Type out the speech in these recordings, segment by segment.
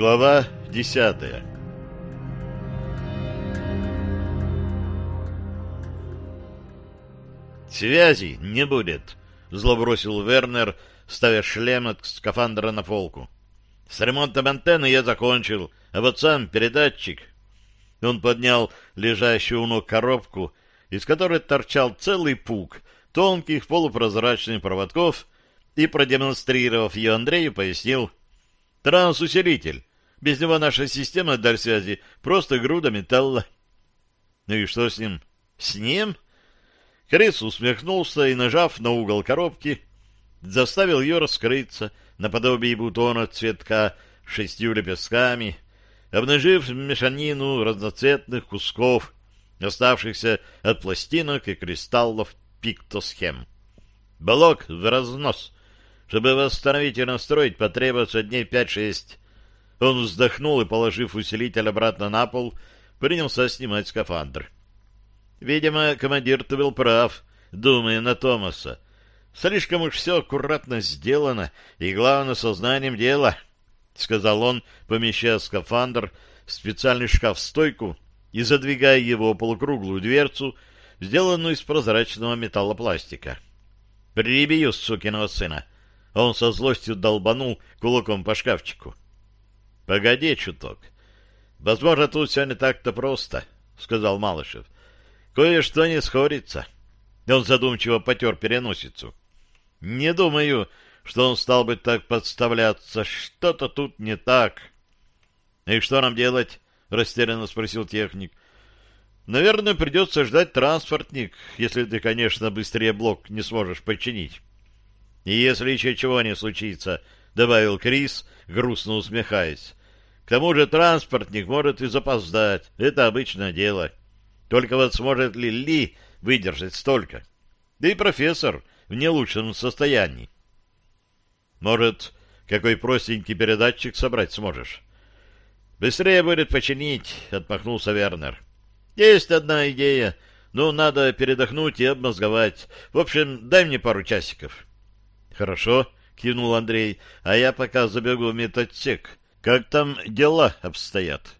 Глава десятая «Связи не будет», — зло бросил Вернер, ставя шлем от скафандра на полку. «С ремонтом антенны я закончил, а вот сам передатчик...» Он поднял лежащую у ног коробку, из которой торчал целый пук тонких полупрозрачных проводков, и, продемонстрировав ее Андрею, пояснил — Трансусилитель. Без него наша система даль связи просто груда металла. Ну и что с ним? С ним? Крис усмехнулся и, нажав на угол коробки, заставил ее раскрыться наподобие бутона цветка шестью лепестками, обнажив мешанину разноцветных кусков, оставшихся от пластинок и кристаллов пиктосхем. Блок в разнос, чтобы восстановить и настроить, потребуется дней пять-шесть. Он вздохнул и, положив усилитель обратно на пол, принялся снимать скафандр. Видимо, командир-то был прав, думая на Томаса. Слишком уж все аккуратно сделано, и, главное, сознанием дела, — сказал он, помещая скафандр в специальный шкаф-стойку и задвигая его полукруглую дверцу, сделанную из прозрачного металлопластика. — Прибью сукиного сына! Он со злостью долбанул кулаком по шкафчику. — Погоди чуток. Возможно, тут все не так-то просто, — сказал Малышев. — Кое-что не сходится. Он задумчиво потер переносицу. — Не думаю, что он стал бы так подставляться. Что-то тут не так. — И что нам делать? — растерянно спросил техник. — Наверное, придется ждать транспортник, если ты, конечно, быстрее блок не сможешь починить. И если еще чего не случится, — добавил Крис, грустно усмехаясь. К тому же транспортник может и запоздать. Это обычное дело. Только вот сможет ли Ли выдержать столько? Да и профессор в не лучшем состоянии. Может, какой простенький передатчик собрать сможешь? Быстрее будет починить, — отмахнулся Вернер. Есть одна идея, но надо передохнуть и обмозговать. В общем, дай мне пару часиков. — Хорошо, кивнул Андрей, а я пока забегу в медотсек. Как там дела обстоят?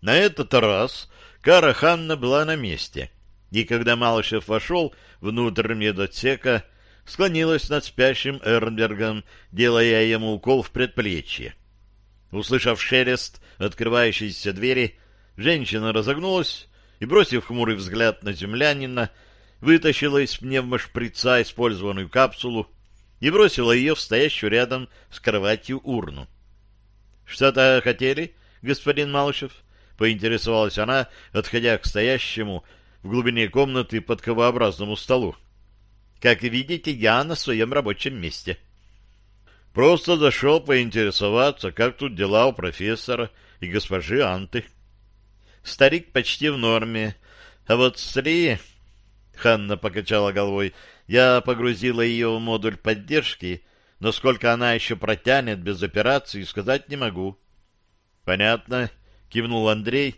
На этот раз Кара Ханна была на месте, и когда Малышев вошел внутрь медотсека, склонилась над спящим Эрнбергом, делая ему укол в предплечье. Услышав шелест открывающейся двери, женщина разогнулась и, бросив хмурый взгляд на землянина, вытащила из пневмошприца использованную капсулу и бросила ее в стоящую рядом с кроватью урну. — Что-то хотели, господин Малышев? — поинтересовалась она, отходя к стоящему в глубине комнаты подковообразному столу. — Как видите, я на своем рабочем месте. — Просто зашел поинтересоваться, как тут дела у профессора и госпожи Анты. Старик почти в норме, а вот с Ли Ханна покачала головой. Я погрузила ее в модуль поддержки, но сколько она еще протянет без операции, сказать не могу. — Понятно, — кивнул Андрей,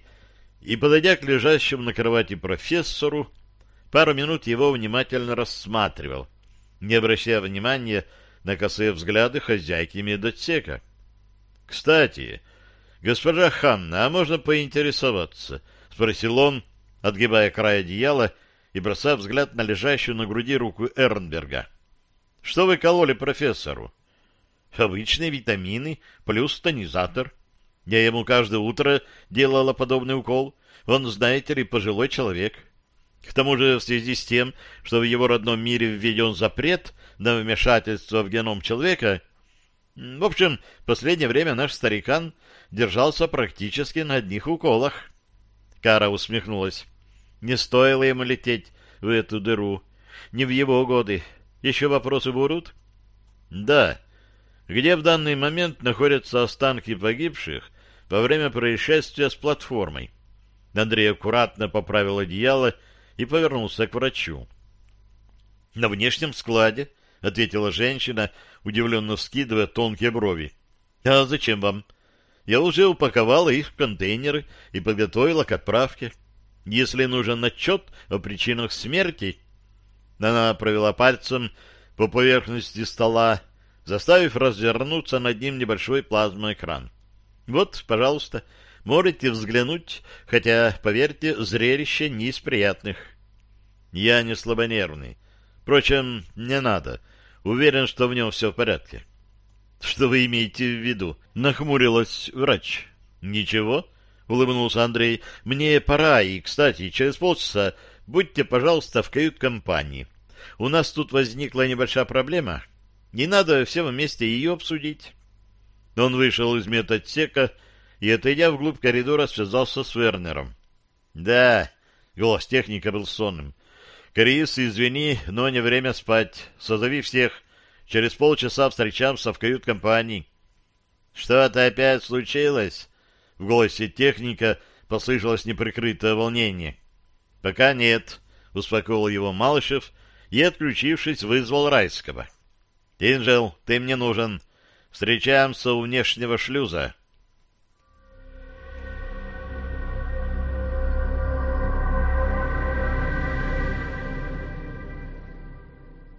и, подойдя к лежащему на кровати профессору, пару минут его внимательно рассматривал, не обращая внимания на косые взгляды хозяйки медотсека. — Кстати, госпожа Ханна, а можно поинтересоваться? — спросил он, отгибая край одеяла — и бросая взгляд на лежащую на груди руку Эрнберга. — Что вы кололи профессору? — Обычные витамины плюс тонизатор. Я ему каждое утро делала подобный укол. Он, знаете ли, пожилой человек. К тому же, в связи с тем, что в его родном мире введен запрет на вмешательство в геном человека, в общем, в последнее время наш старикан держался практически на одних уколах. Кара усмехнулась. Не стоило ему лететь в эту дыру. Не в его годы. Еще вопросы будут? Да. Где в данный момент находятся останки погибших во время происшествия с платформой? Андрей аккуратно поправил одеяло и повернулся к врачу. На внешнем складе, — ответила женщина, удивленно вскидывая тонкие брови. — А зачем вам? Я уже упаковала их в контейнеры и подготовила к отправке. — если нужен отчет о причинах смерти, она провела пальцем по поверхности стола, заставив развернуться над ним небольшой плазмоэкран. Вот, пожалуйста, можете взглянуть, хотя, поверьте, зрелище не из приятных. Я не слабонервный. Впрочем, не надо. Уверен, что в нем все в порядке. Что вы имеете в виду? Нахмурилась врач. Ничего, улыбнулся Андрей. Мне пора, и, кстати, через полчаса будьте, пожалуйста, в кают-компании. У нас тут возникла небольшая проблема. Не надо все вместе ее обсудить. Он вышел из медотсека и, отойдя вглубь коридора, связался с Вернером. — Да, — голос техника был сонным. — Крис, извини, но не время спать. Созови всех. Через полчаса встречаемся в кают-компании. — Что-то опять случилось? В голосе техника послышалось неприкрытое волнение. — Пока нет, — успокоил его Малышев и, отключившись, вызвал Райского. — Инжел, ты мне нужен. Встречаемся у внешнего шлюза.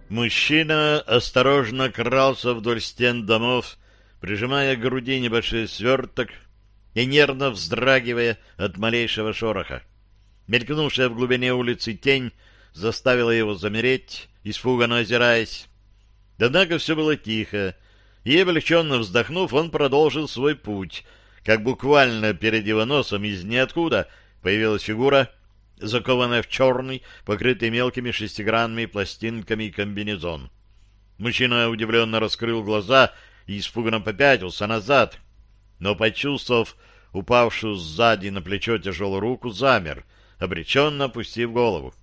Мужчина осторожно крался вдоль стен домов, прижимая к груди небольшой сверток и нервно вздрагивая от малейшего шороха. Мелькнувшая в глубине улицы тень заставила его замереть, испуганно озираясь. Однако все было тихо, и, облегченно вздохнув, он продолжил свой путь, как буквально перед его носом из ниоткуда появилась фигура, закованная в черный, покрытый мелкими шестигранными пластинками комбинезон. Мужчина удивленно раскрыл глаза и испуганно попятился назад, но, почувствовав упавшую сзади на плечо тяжелую руку, замер, обреченно опустив голову.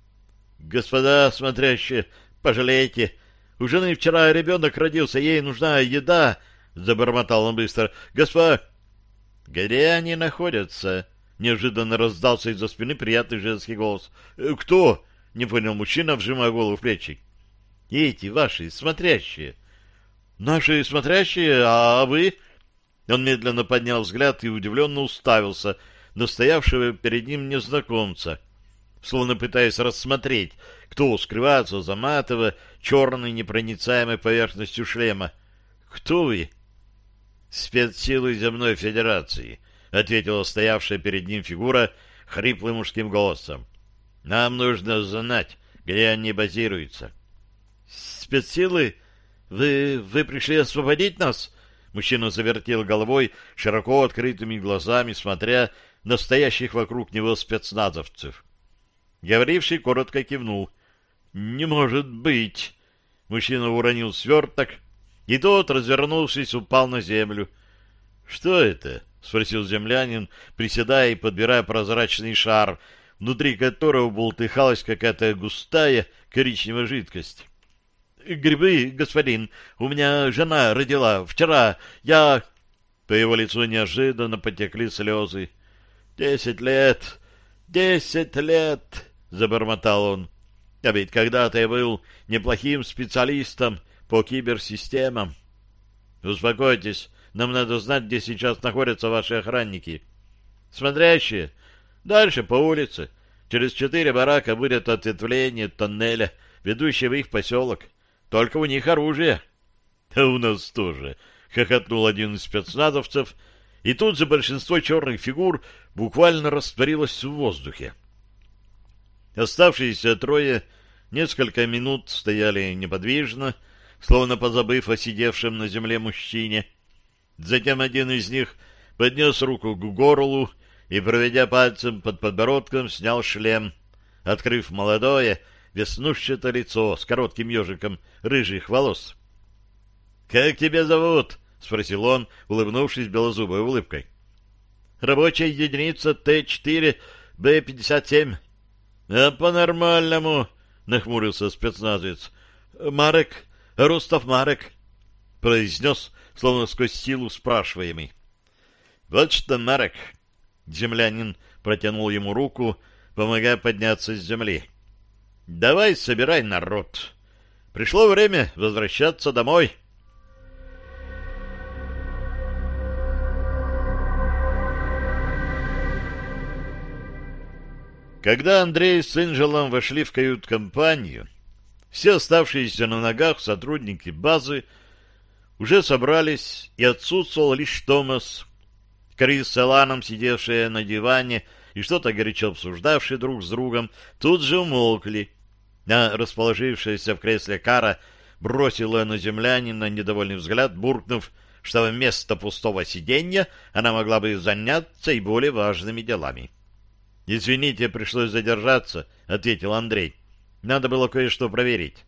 — Господа смотрящие, пожалейте, у жены вчера ребенок родился, ей нужна еда, — забормотал он быстро. — Госпо... — Где они находятся? — неожиданно раздался из-за спины приятный женский голос. «Э, — Кто? — не понял мужчина, вжимая голову в плечи. — Эти ваши, смотрящие. — Наши смотрящие, а вы? Он медленно поднял взгляд и удивленно уставился на стоявшего перед ним незнакомца, словно пытаясь рассмотреть, кто скрывается за матово черной непроницаемой поверхностью шлема. «Кто вы?» «Спецсилы Земной Федерации», — ответила стоявшая перед ним фигура хриплым мужским голосом. «Нам нужно знать, где они базируются». «Спецсилы? Вы... вы пришли освободить нас?» Мужчина завертел головой, широко открытыми глазами, смотря на стоящих вокруг него спецназовцев. Говоривший коротко кивнул. «Не может быть!» Мужчина уронил сверток, и тот, развернувшись, упал на землю. «Что это?» — спросил землянин, приседая и подбирая прозрачный шар, внутри которого болтыхалась какая-то густая коричневая жидкость. «Грибы, господин, у меня жена родила вчера, я...» По его лицу неожиданно потекли слезы. «Десять лет, десять лет!» — забормотал он. А ведь когда-то я был неплохим специалистом по киберсистемам. Успокойтесь, нам надо знать, где сейчас находятся ваши охранники. Смотрящие, дальше по улице. Через четыре барака будет ответвление тоннеля, ведущего в их поселок. Только у них оружие. — А у нас тоже, — хохотнул один из спецназовцев, и тут за большинство черных фигур буквально растворилось в воздухе. Оставшиеся трое несколько минут стояли неподвижно, словно позабыв о сидевшем на земле мужчине. Затем один из них поднес руку к горлу и, проведя пальцем под подбородком, снял шлем, открыв молодое, веснушчатое лицо с коротким ежиком рыжих волос. — Как тебя зовут? — спросил он, улыбнувшись белозубой улыбкой. — Рабочая единица Т-4, Б-57. — А по-нормальному, — нахмурился спецназовец. — Марек, Рустов Марек, — произнес, словно сквозь силу спрашиваемый. — Вот что, Марек, — землянин протянул ему руку, помогая подняться с земли. — Давай собирай народ. Пришло время возвращаться домой. — Когда Андрей с Энджелом вошли в кают-компанию, все оставшиеся на ногах сотрудники базы уже собрались, и отсутствовал лишь Томас. Крис с Эланом, сидевшие на диване и что-то горячо обсуждавшие друг с другом, тут же умолкли. А расположившаяся в кресле Кара бросила на землянина недовольный взгляд, буркнув, что вместо пустого сиденья она могла бы заняться и более важными делами. — Извините, пришлось задержаться, — ответил Андрей. — Надо было кое-что проверить.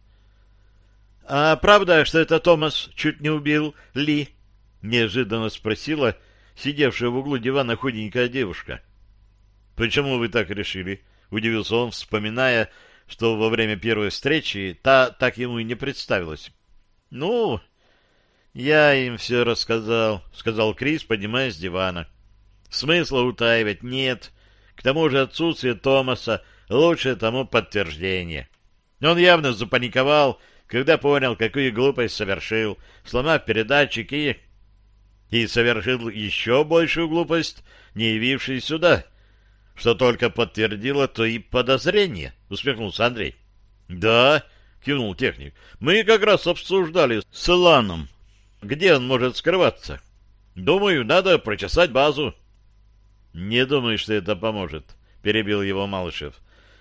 — А правда, что это Томас чуть не убил Ли? — неожиданно спросила сидевшая в углу дивана худенькая девушка. — Почему вы так решили? — удивился он, вспоминая, что во время первой встречи та так ему и не представилась. — Ну, я им все рассказал, — сказал Крис, поднимаясь с дивана. — Смысла утаивать нет. К тому же отсутствие Томаса — лучшее тому подтверждение. Он явно запаниковал, когда понял, какую глупость совершил, сломав передатчик и... И совершил еще большую глупость, не явившись сюда, что только подтвердило то и подозрение, — усмехнулся Андрей. — Да, — кивнул техник, — мы как раз обсуждали с Иланом, где он может скрываться. Думаю, надо прочесать базу. Не думаю, что это поможет, перебил его Малышев.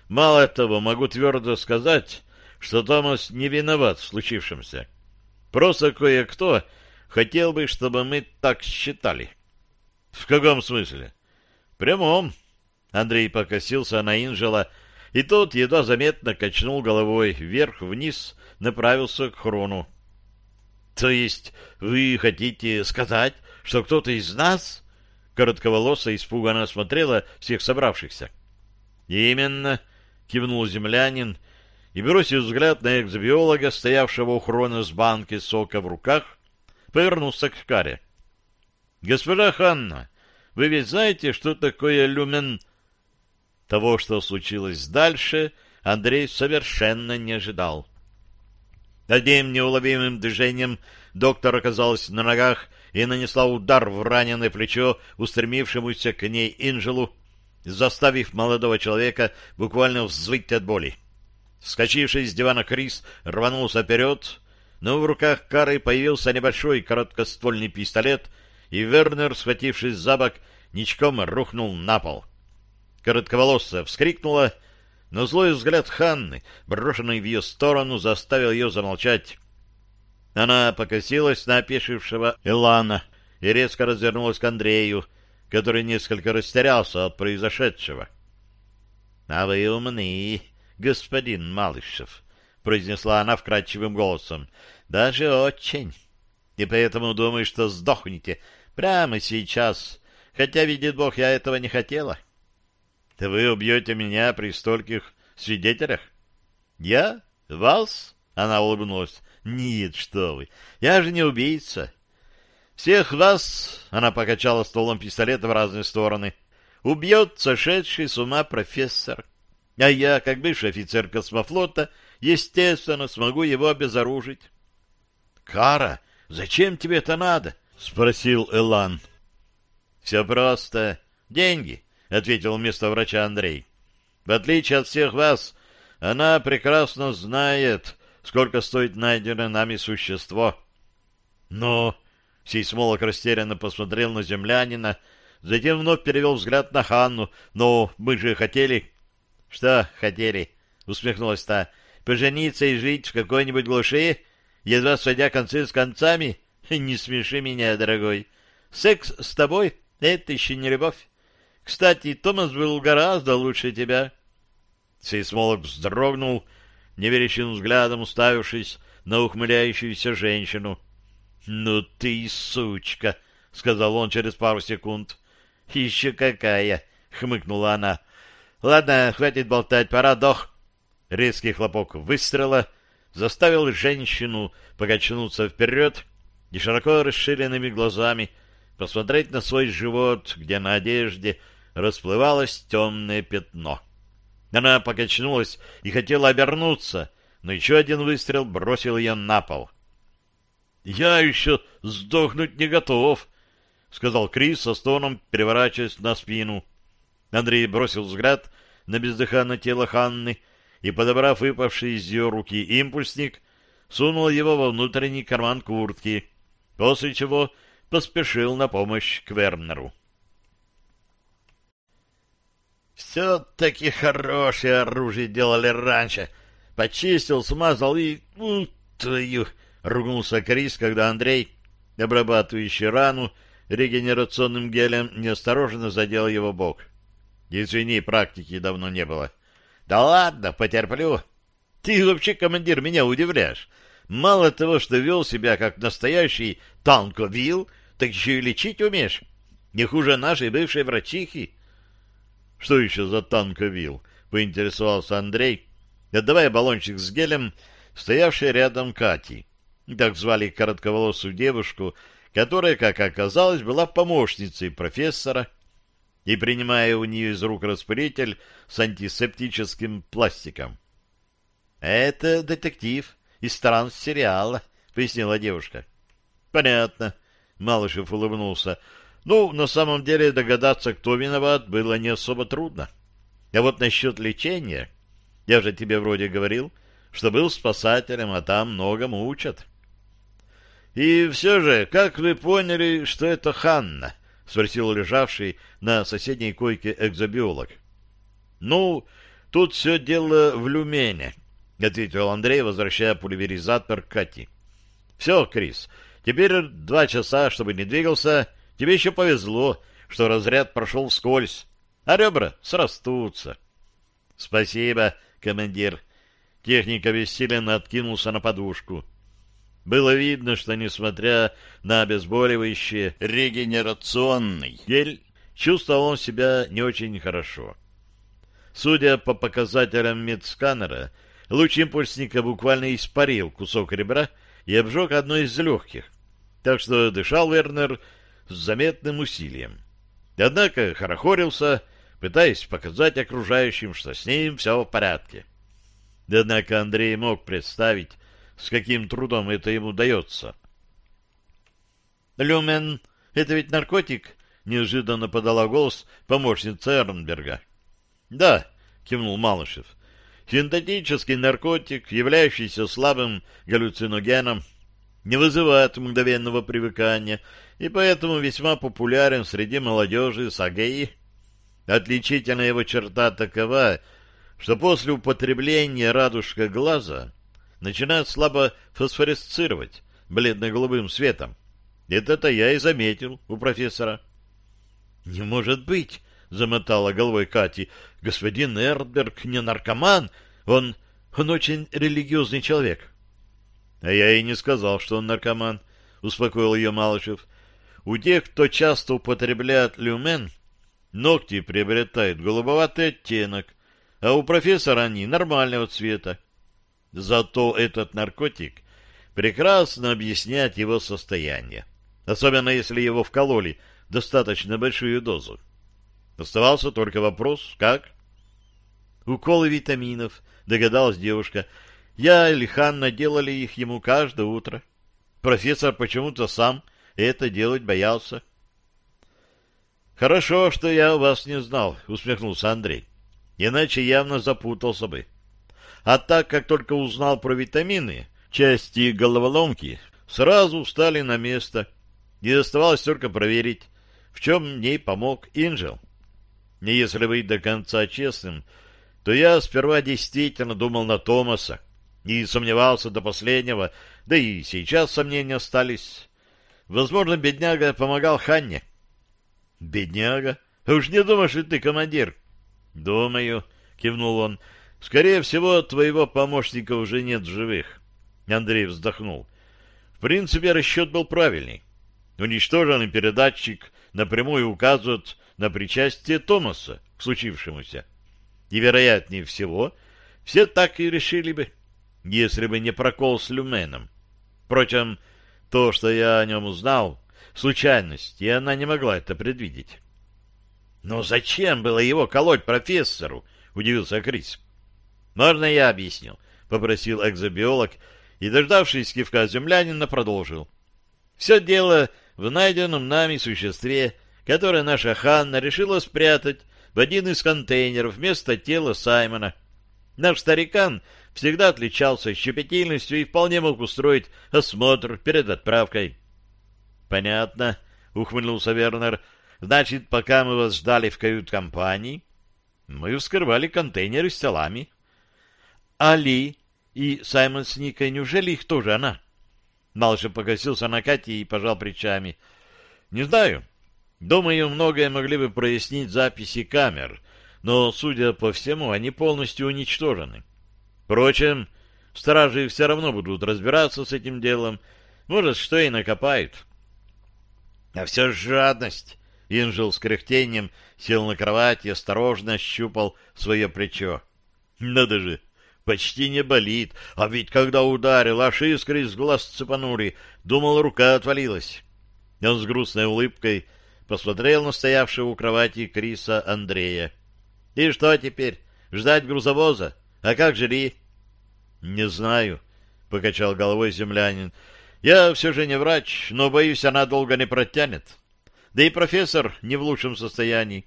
Мало того, могу твердо сказать, что Томас не виноват в случившемся. Просто кое-кто хотел бы, чтобы мы так считали. В каком смысле? В прямом. Андрей покосился на Инжела, и тот едва заметно качнул головой вверх-вниз, направился к Хрону. — То есть вы хотите сказать, что кто-то из нас Коротковолосая испуганно осмотрела всех собравшихся. «Именно», — кивнул землянин, и, бросив взгляд на экзобиолога, стоявшего у хрона с банки сока в руках, повернулся к Каре. «Госпожа Ханна, вы ведь знаете, что такое люмен...» Того, что случилось дальше, Андрей совершенно не ожидал. Одним неуловимым движением доктор оказался на ногах и нанесла удар в раненое плечо устремившемуся к ней Инжелу, заставив молодого человека буквально взвыть от боли. Вскочивший с дивана Крис рванулся вперед, но в руках Кары появился небольшой короткоствольный пистолет, и Вернер, схватившись за бок, ничком рухнул на пол. Коротковолосая вскрикнула, но злой взгляд Ханны, брошенный в ее сторону, заставил ее замолчать. Она покосилась на опешившего Элана и резко развернулась к Андрею, который несколько растерялся от произошедшего. — А вы умны, господин Малышев, — произнесла она вкрадчивым голосом. — Даже очень. И поэтому думаю, что сдохнете прямо сейчас, хотя, видит Бог, я этого не хотела. — Вы убьете меня при стольких свидетелях? — Я? Вас? — она улыбнулась. Нет, что вы, я же не убийца. Всех вас, она покачала стволом пистолета в разные стороны, убьет сошедший с ума профессор. А я, как бывший офицер космофлота, естественно, смогу его обезоружить. — Кара, зачем тебе это надо? — спросил Элан. — Все просто. Деньги, — ответил вместо врача Андрей. — В отличие от всех вас, она прекрасно знает, сколько стоит найденное нами существо. Но сейсмолог растерянно посмотрел на землянина, затем вновь перевел взгляд на Ханну. Но мы же хотели... Что хотели? Усмехнулась та. Пожениться и жить в какой-нибудь глуши, едва сводя концы с концами? Не смеши меня, дорогой. Секс с тобой — это еще не любовь. Кстати, Томас был гораздо лучше тебя. Сейсмолог вздрогнул неверящим взглядом уставившись на ухмыляющуюся женщину. — Ну ты сучка! — сказал он через пару секунд. — Еще какая! — хмыкнула она. — Ладно, хватит болтать, пора дох. Резкий хлопок выстрела заставил женщину покачнуться вперед и широко расширенными глазами посмотреть на свой живот, где на одежде расплывалось темное пятно. — она покачнулась и хотела обернуться, но еще один выстрел бросил ее на пол. — Я еще сдохнуть не готов, — сказал Крис со стоном, переворачиваясь на спину. Андрей бросил взгляд на бездыханное тело Ханны и, подобрав выпавший из ее руки импульсник, сунул его во внутренний карман куртки. после чего поспешил на помощь к Вернеру. «Все-таки хорошее оружие делали раньше. Почистил, смазал и... Ну, твою!» — ругнулся Крис, когда Андрей, обрабатывающий рану, регенерационным гелем неосторожно задел его бок. «Извини, практики давно не было». «Да ладно, потерплю. Ты вообще, командир, меня удивляешь. Мало того, что вел себя как настоящий танковил, так еще и лечить умеешь. Не хуже нашей бывшей врачихи». «Что еще за танковил?» — поинтересовался Андрей, отдавая баллончик с гелем, стоявшей рядом Кати. Так звали коротковолосую девушку, которая, как оказалось, была помощницей профессора, и принимая у нее из рук распылитель с антисептическим пластиком. — Это детектив из стран сериала, — пояснила девушка. — Понятно, — Малышев улыбнулся. — Ну, на самом деле догадаться, кто виноват, было не особо трудно. А вот насчет лечения... Я же тебе вроде говорил, что был спасателем, а там многому учат. — «И все же, как вы поняли, что это Ханна?» — спросил лежавший на соседней койке экзобиолог. «Ну, тут все дело в люмене», — ответил Андрей, возвращая пульверизатор Кати. «Все, Крис, теперь два часа, чтобы не двигался. Тебе еще повезло, что разряд прошел вскользь, а ребра срастутся». «Спасибо, командир». Техник обессиленно откинулся на подушку. Было видно, что, несмотря на обезболивающий регенерационный гель, чувствовал он себя не очень хорошо. Судя по показателям медсканера, луч импульсника буквально испарил кусок ребра и обжег одно из легких, так что дышал Вернер с заметным усилием. Однако хорохорился, пытаясь показать окружающим, что с ним все в порядке. Однако Андрей мог представить, с каким трудом это ему дается. «Люмен, это ведь наркотик?» — неожиданно подала голос помощница Эрнберга. «Да», — кивнул Малышев. «Синтетический наркотик, являющийся слабым галлюциногеном, не вызывает мгновенного привыкания и поэтому весьма популярен среди молодежи с АГИ. Отличительная его черта такова, что после употребления радужка глаза начинает слабо фосфоресцировать бледно-голубым светом. Это-то я и заметил у профессора. — Не может быть, — замотала головой Кати. — Господин Эрдберг не наркоман, он... он очень религиозный человек. — А я и не сказал, что он наркоман, — успокоил ее Малышев. — У тех, кто часто употребляет люмен, ногти приобретают голубоватый оттенок, а у профессора они нормального цвета. Зато этот наркотик прекрасно объясняет его состояние, особенно если его вкололи достаточно большую дозу. Оставался только вопрос, как? Уколы витаминов, догадалась девушка. Я или Ханна делали их ему каждое утро. Профессор почему-то сам это делать боялся. «Хорошо, что я вас не знал», — усмехнулся Андрей. «Иначе явно запутался бы». А так как только узнал про витамины, части головоломки сразу встали на место, и оставалось только проверить, в чем мне помог Инжел. И если быть до конца честным, то я сперва действительно думал на Томаса и сомневался до последнего, да и сейчас сомнения остались. Возможно, бедняга помогал Ханне. — Бедняга? Уж не думаешь ли ты, командир? — Думаю, — кивнул он, — Скорее всего, твоего помощника уже нет в живых. Андрей вздохнул. В принципе, расчет был правильный. Уничтоженный передатчик напрямую указывает на причастие Томаса к случившемуся. И, вероятнее всего, все так и решили бы, если бы не прокол с люменом. Впрочем, то, что я о нем узнал, случайность, и она не могла это предвидеть. — Но зачем было его колоть профессору? — удивился Крис. «Можно я объясню?» — попросил экзобиолог, и, дождавшись кивка землянина, продолжил. «Все дело в найденном нами существе, которое наша Ханна решила спрятать в один из контейнеров вместо тела Саймона. Наш старикан всегда отличался щепетильностью и вполне мог устроить осмотр перед отправкой. Понятно, ухмыльнулся Вернер. Значит, пока мы вас ждали в кают-компании, мы вскрывали контейнеры с телами. Али и Саймон с Никой, неужели их тоже она? Малышев покосился на Кате и пожал плечами. Не знаю. Думаю, многое могли бы прояснить записи камер, но, судя по всему, они полностью уничтожены. Впрочем, стражи все равно будут разбираться с этим делом, может, что и накопают. А все жадность. Инжел с кряхтением сел на кровать и осторожно щупал свое плечо. Надо же, почти не болит, а ведь когда ударил, аж искры из глаз цепанули, думал, рука отвалилась. Он с грустной улыбкой посмотрел на стоявшего у кровати Криса Андрея. — И что теперь? Ждать грузовоза? А как же Ли? — Не знаю, — покачал головой землянин. — Я все же не врач, но, боюсь, она долго не протянет. Да и профессор не в лучшем состоянии.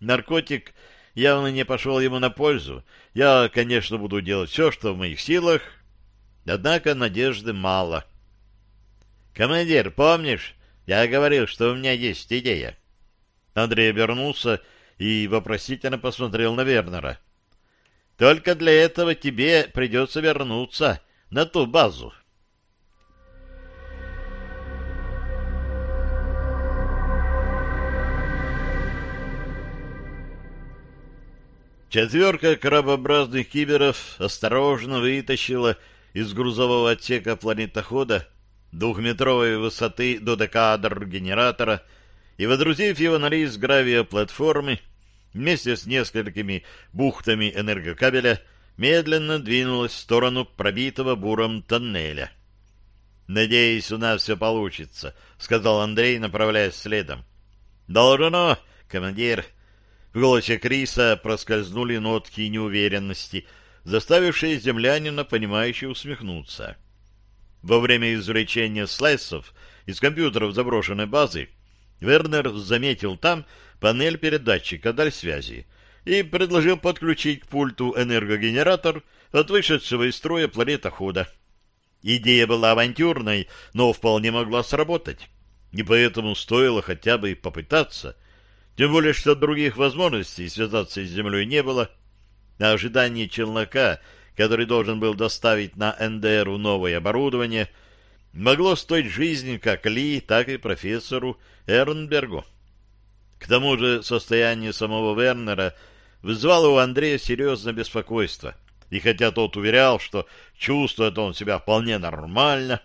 Наркотик явно не пошел ему на пользу. Я, конечно, буду делать все, что в моих силах, однако надежды мало. — Командир, помнишь, я говорил, что у меня есть идея. Андрей обернулся и вопросительно посмотрел на Вернера. Только для этого тебе придется вернуться на ту базу. Четверка крабообразных киберов осторожно вытащила из грузового отсека планетохода двухметровой высоты додекадр генератора и, водрузив его на лист гравия платформы, вместе с несколькими бухтами энергокабеля, медленно двинулась в сторону пробитого буром тоннеля. «Надеюсь, у нас все получится», — сказал Андрей, направляясь следом. «Должно, командир», в голосе Криса проскользнули нотки неуверенности, заставившие землянина, понимающе усмехнуться. Во время извлечения слайсов из компьютеров заброшенной базы Вернер заметил там панель передатчика даль связи и предложил подключить к пульту энергогенератор от вышедшего из строя планетохода. Идея была авантюрной, но вполне могла сработать, и поэтому стоило хотя бы попытаться — тем более, что других возможностей связаться с землей не было, а ожидание челнока, который должен был доставить на НДРу новое оборудование, могло стоить жизни как Ли, так и профессору Эрнбергу. К тому же состояние самого Вернера вызвало у Андрея серьезное беспокойство, и хотя тот уверял, что чувствует он себя вполне нормально,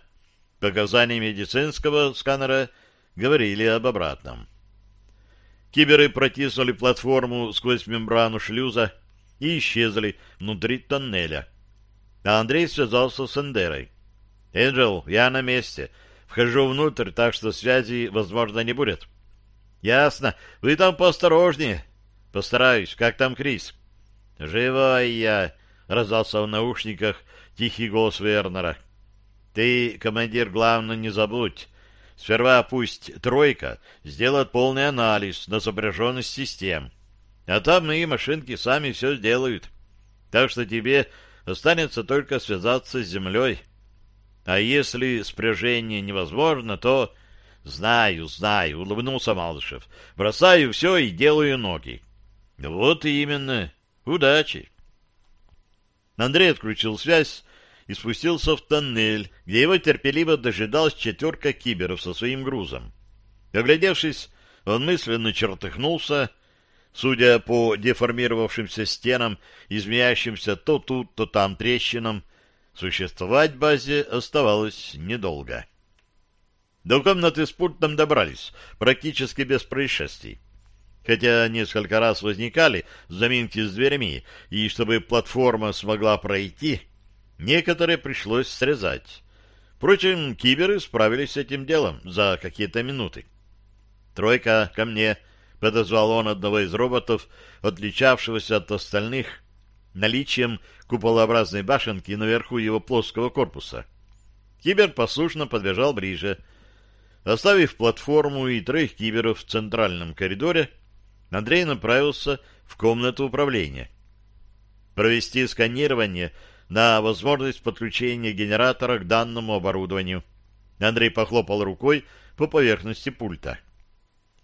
показания медицинского сканера говорили об обратном. Киберы протиснули платформу сквозь мембрану шлюза и исчезли внутри тоннеля. А Андрей связался с Эндерой. «Энджел, я на месте. Вхожу внутрь, так что связи, возможно, не будет». «Ясно. Вы там поосторожнее». «Постараюсь. Как там Крис?» «Живой я», — раздался в наушниках тихий голос Вернера. «Ты, командир, главное, не забудь. Сперва пусть «тройка» сделает полный анализ на сопряженность систем, а там мои машинки сами все сделают. Так что тебе останется только связаться с землей. А если спряжение невозможно, то... Знаю, знаю, улыбнулся Малышев. Бросаю все и делаю ноги. Вот именно. Удачи. Андрей отключил связь и спустился в тоннель, где его терпеливо дожидалась четверка киберов со своим грузом. Оглядевшись, он мысленно чертыхнулся, судя по деформировавшимся стенам, измеящимся то тут, то там трещинам, существовать базе оставалось недолго. До комнаты с пультом добрались, практически без происшествий. Хотя несколько раз возникали заминки с дверями, и чтобы платформа смогла пройти, Некоторые пришлось срезать. Впрочем, киберы справились с этим делом за какие-то минуты. «Тройка, ко мне!» — подозвал он одного из роботов, отличавшегося от остальных наличием куполообразной башенки наверху его плоского корпуса. Кибер послушно подбежал ближе. Оставив платформу и троих киберов в центральном коридоре, Андрей направился в комнату управления. Провести сканирование — на возможность подключения генератора к данному оборудованию. Андрей похлопал рукой по поверхности пульта.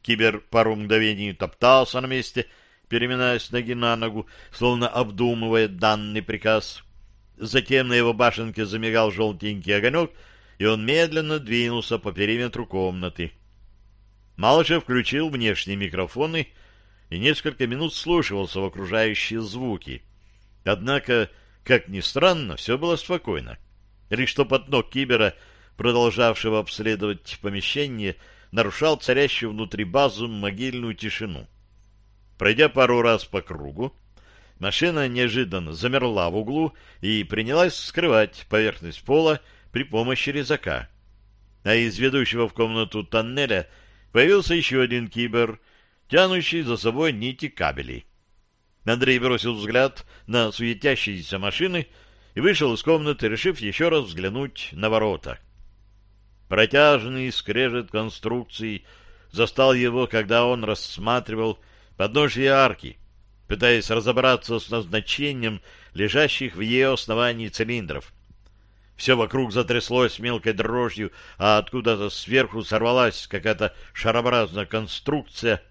Кибер пару мгновений топтался на месте, переминаясь ноги на ногу, словно обдумывая данный приказ. Затем на его башенке замигал желтенький огонек, и он медленно двинулся по периметру комнаты. Малышев включил внешние микрофоны и несколько минут слушался в окружающие звуки. Однако, как ни странно, все было спокойно. Лишь что поток кибера, продолжавшего обследовать помещение, нарушал царящую внутри базу могильную тишину. Пройдя пару раз по кругу, машина неожиданно замерла в углу и принялась скрывать поверхность пола при помощи резака. А из ведущего в комнату тоннеля появился еще один кибер, тянущий за собой нити кабелей. Андрей бросил взгляд на суетящиеся машины и вышел из комнаты, решив еще раз взглянуть на ворота. Протяжный скрежет конструкции застал его, когда он рассматривал подножие арки, пытаясь разобраться с назначением лежащих в ее основании цилиндров. Все вокруг затряслось мелкой дрожью, а откуда-то сверху сорвалась какая-то шарообразная конструкция,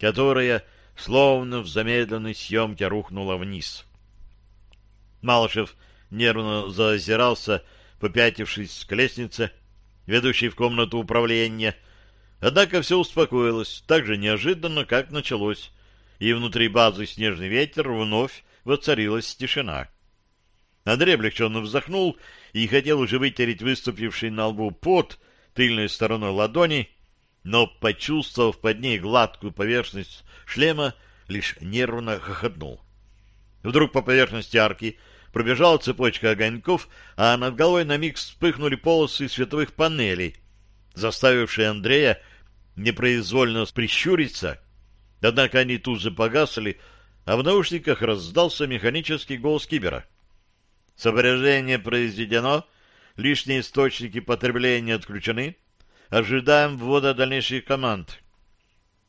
которая, словно в замедленной съемке, рухнула вниз. Малышев нервно заозирался, попятившись к лестнице, ведущий в комнату управления. Однако все успокоилось так же неожиданно, как началось, и внутри базы «Снежный ветер» вновь воцарилась тишина. Андрей облегченно вздохнул и хотел уже вытереть выступивший на лбу пот тыльной стороной ладони, но, почувствовав под ней гладкую поверхность шлема, лишь нервно хохотнул. Вдруг по поверхности арки пробежала цепочка огоньков, а над головой на миг вспыхнули полосы световых панелей, заставившие Андрея непроизвольно прищуриться. Однако они тут же погасли, а в наушниках раздался механический голос кибера. «Сопряжение произведено, лишние источники потребления отключены, ожидаем ввода дальнейших команд».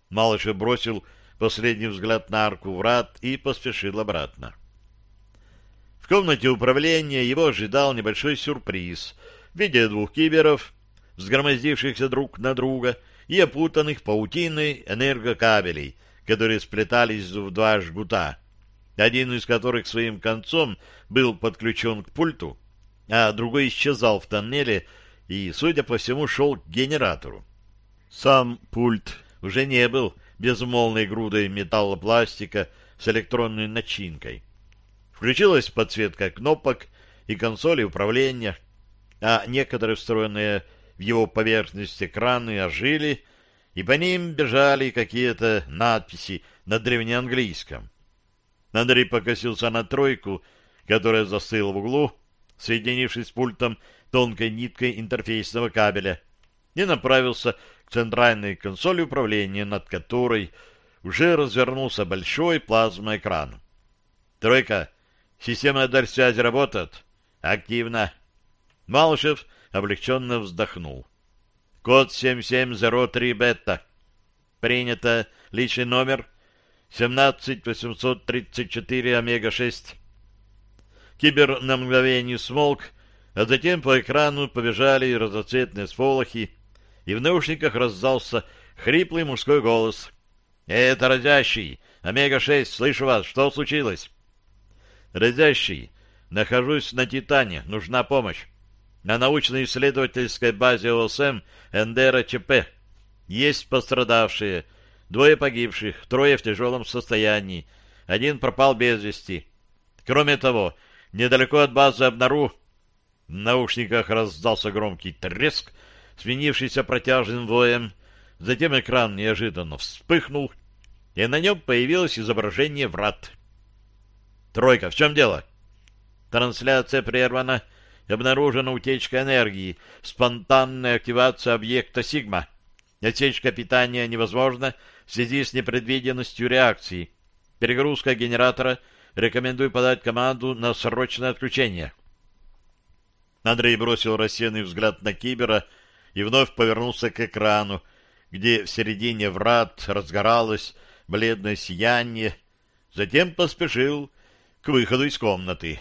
Малышев бросил последний взгляд на арку врат и поспешил обратно. Комнате управления его ожидал небольшой сюрприз в виде двух киберов, взгромоздившихся друг на друга и опутанных паутиной энергокабелей, которые сплетались в два жгута, один из которых своим концом был подключен к пульту, а другой исчезал в тоннеле и, судя по всему, шел к генератору. Сам пульт уже не был безмолвной грудой металлопластика с электронной начинкой. Включилась подсветка кнопок и консоли управления, а некоторые встроенные в его поверхность экраны ожили, и по ним бежали какие-то надписи на древнеанглийском. Андрей покосился на тройку, которая застыла в углу, соединившись с пультом тонкой ниткой интерфейсного кабеля, и направился к центральной консоли управления, над которой уже развернулся большой плазмоэкран. экран. «Тройка, Система дарсвязи работает? Активно. Малышев облегченно вздохнул. Код 7703 бета. Принято. Личный номер 17834 омега-6. Кибер на мгновение смолк, а затем по экрану побежали разноцветные сполохи, и в наушниках раздался хриплый мужской голос. «Это разящий! Омега-6, слышу вас, что случилось?» Разящий. Нахожусь на Титане. Нужна помощь. На научно-исследовательской базе ОСМ Эндера ЧП. Есть пострадавшие. Двое погибших, трое в тяжелом состоянии. Один пропал без вести. Кроме того, недалеко от базы обнару... В наушниках раздался громкий треск, сменившийся протяжным воем. Затем экран неожиданно вспыхнул, и на нем появилось изображение врат. Тройка, в чем дело? Трансляция прервана. Обнаружена утечка энергии. Спонтанная активация объекта Сигма. Отсечка питания невозможна в связи с непредвиденностью реакции. Перегрузка генератора. Рекомендую подать команду на срочное отключение. Андрей бросил рассеянный взгляд на Кибера и вновь повернулся к экрану, где в середине врат разгоралось бледное сияние, затем поспешил к выходу из комнаты.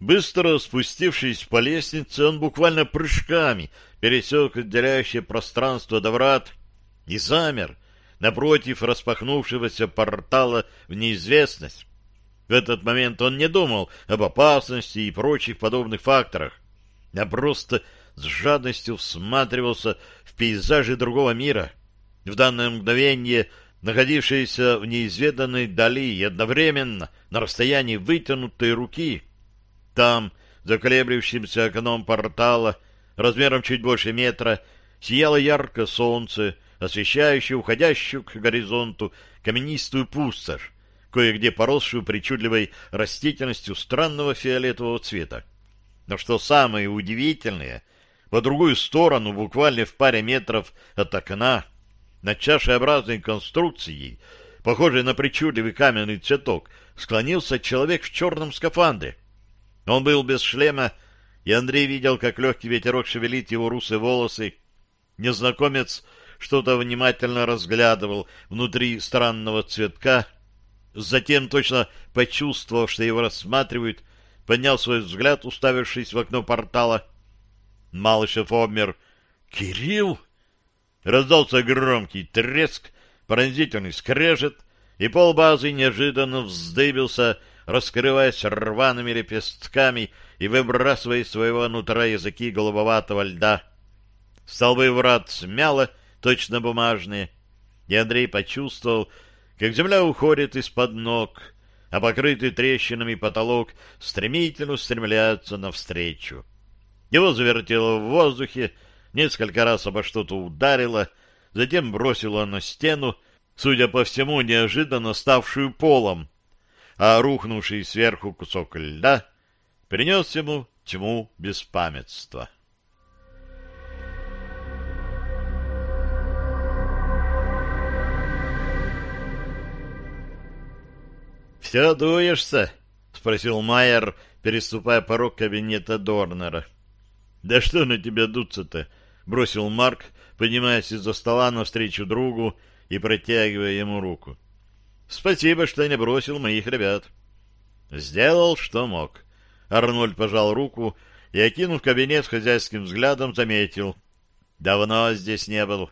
Быстро спустившись по лестнице, он буквально прыжками пересек отделяющее пространство до врат и замер напротив распахнувшегося портала в неизвестность. В этот момент он не думал об опасности и прочих подобных факторах, а просто с жадностью всматривался в пейзажи другого мира, в данное мгновение находившиеся в неизведанной дали и одновременно на расстоянии вытянутой руки. Там, за колеблющимся окном портала, размером чуть больше метра, сияло ярко солнце, освещающее уходящую к горизонту каменистую пустошь, кое-где поросшую причудливой растительностью странного фиолетового цвета. Но что самое удивительное, по другую сторону, буквально в паре метров от окна, над чашеобразной конструкцией, похожей на причудливый каменный цветок, склонился человек в черном скафандре. Он был без шлема, и Андрей видел, как легкий ветерок шевелит его русые волосы. Незнакомец что-то внимательно разглядывал внутри странного цветка, затем, точно почувствовав, что его рассматривают, поднял свой взгляд, уставившись в окно портала. Малышев обмер. «Кирилл!» Раздался громкий треск, пронзительный скрежет, и полбазы неожиданно вздыбился, раскрываясь рваными лепестками и выбрасывая из своего нутра языки голубоватого льда. Столбы врат смяло, точно бумажные, и Андрей почувствовал, как земля уходит из-под ног, а покрытый трещинами потолок стремительно устремляется навстречу. Его завертело в воздухе, несколько раз обо что-то ударило, затем бросило на стену, судя по всему, неожиданно ставшую полом, а рухнувший сверху кусок льда принес ему тьму беспамятства. «Все дуешься?» — спросил Майер, переступая порог кабинета Дорнера. «Да что на тебя дуться-то?» — бросил Марк, поднимаясь из-за стола навстречу другу и протягивая ему руку. «Спасибо, что не бросил моих ребят». «Сделал, что мог». Арнольд пожал руку и, окинув кабинет хозяйским взглядом, заметил. «Давно здесь не был,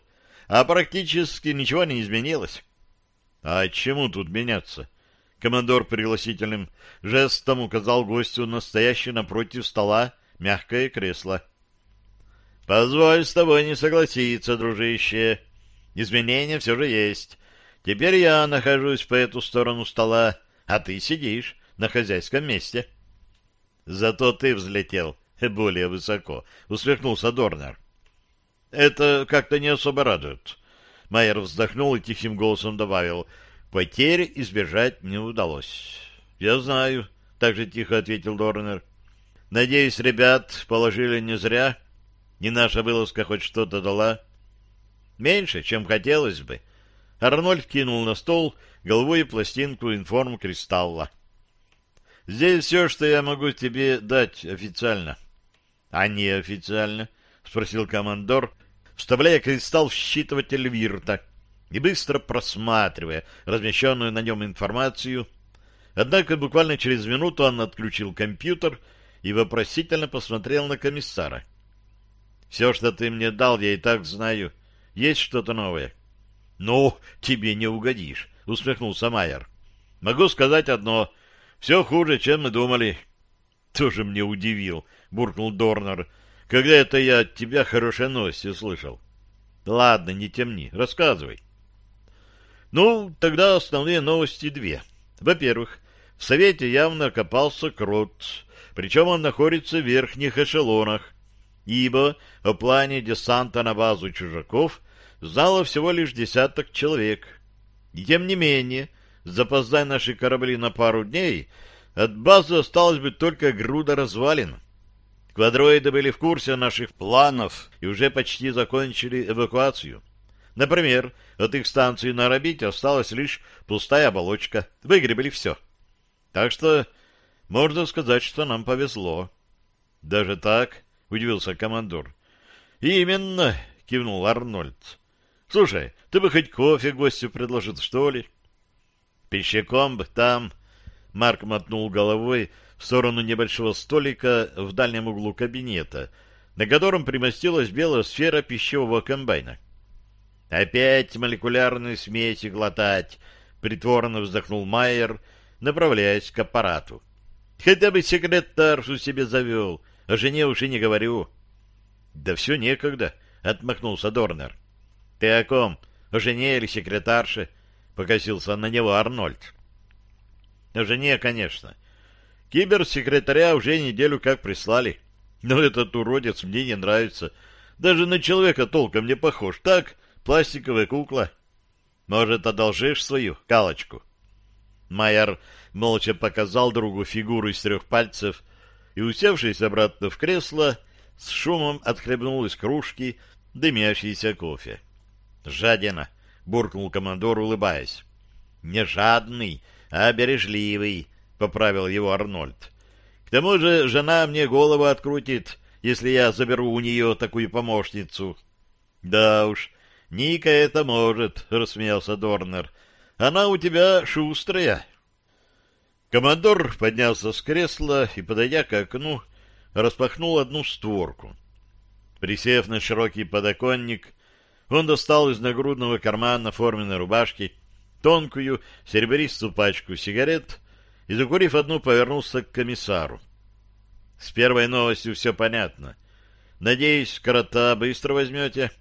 а практически ничего не изменилось». «А чему тут меняться?» Командор пригласительным жестом указал гостю настоящее напротив стола мягкое кресло. — Позволь с тобой не согласиться, дружище. Изменения все же есть. Теперь я нахожусь по эту сторону стола, а ты сидишь на хозяйском месте. — Зато ты взлетел более высоко, — усмехнулся Дорнер. — Это как-то не особо радует. Майер вздохнул и тихим голосом добавил — Потерь избежать не удалось. — Я знаю, — так же тихо ответил Дорнер. — Надеюсь, ребят положили не зря. Не наша вылазка хоть что-то дала. — Меньше, чем хотелось бы. Арнольд кинул на стол головой пластинку информ-кристалла. — Здесь все, что я могу тебе дать официально. — А неофициально? — спросил командор, вставляя кристалл в считыватель Вирта и быстро просматривая размещенную на нем информацию. Однако буквально через минуту он отключил компьютер и вопросительно посмотрел на комиссара. «Все, что ты мне дал, я и так знаю. Есть что-то новое?» «Ну, тебе не угодишь», — усмехнулся Майер. «Могу сказать одно. Все хуже, чем мы думали». «Тоже мне удивил», — буркнул Дорнер. «Когда это я от тебя новости слышал?» «Ладно, не темни. Рассказывай». Ну, тогда основные новости две. Во-первых, в Совете явно копался крот, причем он находится в верхних эшелонах, ибо о плане десанта на базу чужаков знало всего лишь десяток человек. И тем не менее, запоздая наши корабли на пару дней, от базы осталось бы только груда развалин. Квадроиды были в курсе наших планов и уже почти закончили эвакуацию. Например, от их станции на орбите осталась лишь пустая оболочка. Выгребли все. Так что можно сказать, что нам повезло. — Даже так? — удивился командор. — Именно, — кивнул Арнольд. — Слушай, ты бы хоть кофе гостю предложил, что ли? — Пищекомб там. Марк мотнул головой в сторону небольшого столика в дальнем углу кабинета, на котором примостилась белая сфера пищевого комбайна. «Опять молекулярные смеси глотать!» — притворно вздохнул Майер, направляясь к аппарату. «Хотя бы секретаршу себе завел, о жене уже не говорю». «Да все некогда», — отмахнулся Дорнер. «Ты о ком? О жене или секретарше?» — покосился на него Арнольд. «О жене, конечно. Киберсекретаря уже неделю как прислали. Но этот уродец мне не нравится. Даже на человека толком не похож. Так, пластиковая кукла. Может, одолжишь свою калочку?» Майер молча показал другу фигуру из трех пальцев и, усевшись обратно в кресло, с шумом отхлебнул из кружки дымящийся кофе. «Жадина!» — буркнул командор, улыбаясь. «Не жадный, а бережливый», — поправил его Арнольд. «К тому же жена мне голову открутит, если я заберу у нее такую помощницу». «Да уж, Ника это может», — рассмеялся Дорнер. «Она у тебя шустрая». Командор поднялся с кресла и, подойдя к окну, распахнул одну створку. Присев на широкий подоконник, он достал из нагрудного кармана форменной рубашки тонкую серебристую пачку сигарет и, закурив одну, повернулся к комиссару. С первой новостью все понятно. Надеюсь, крота быстро возьмете?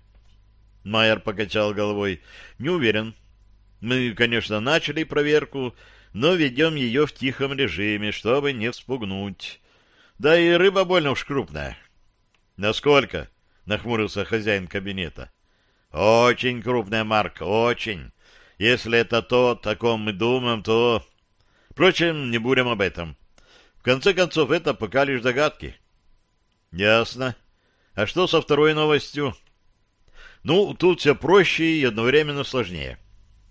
Майер покачал головой. Не уверен. Мы, конечно, начали проверку, но ведем ее в тихом режиме, чтобы не вспугнуть. Да и рыба больно уж крупная. Насколько? Нахмурился хозяин кабинета. Очень крупная, Марк, очень. Если это то, о ком мы думаем, то... Впрочем, не будем об этом. В конце концов, это пока лишь догадки. Ясно. А что со второй новостью? Ну, тут все проще и одновременно сложнее.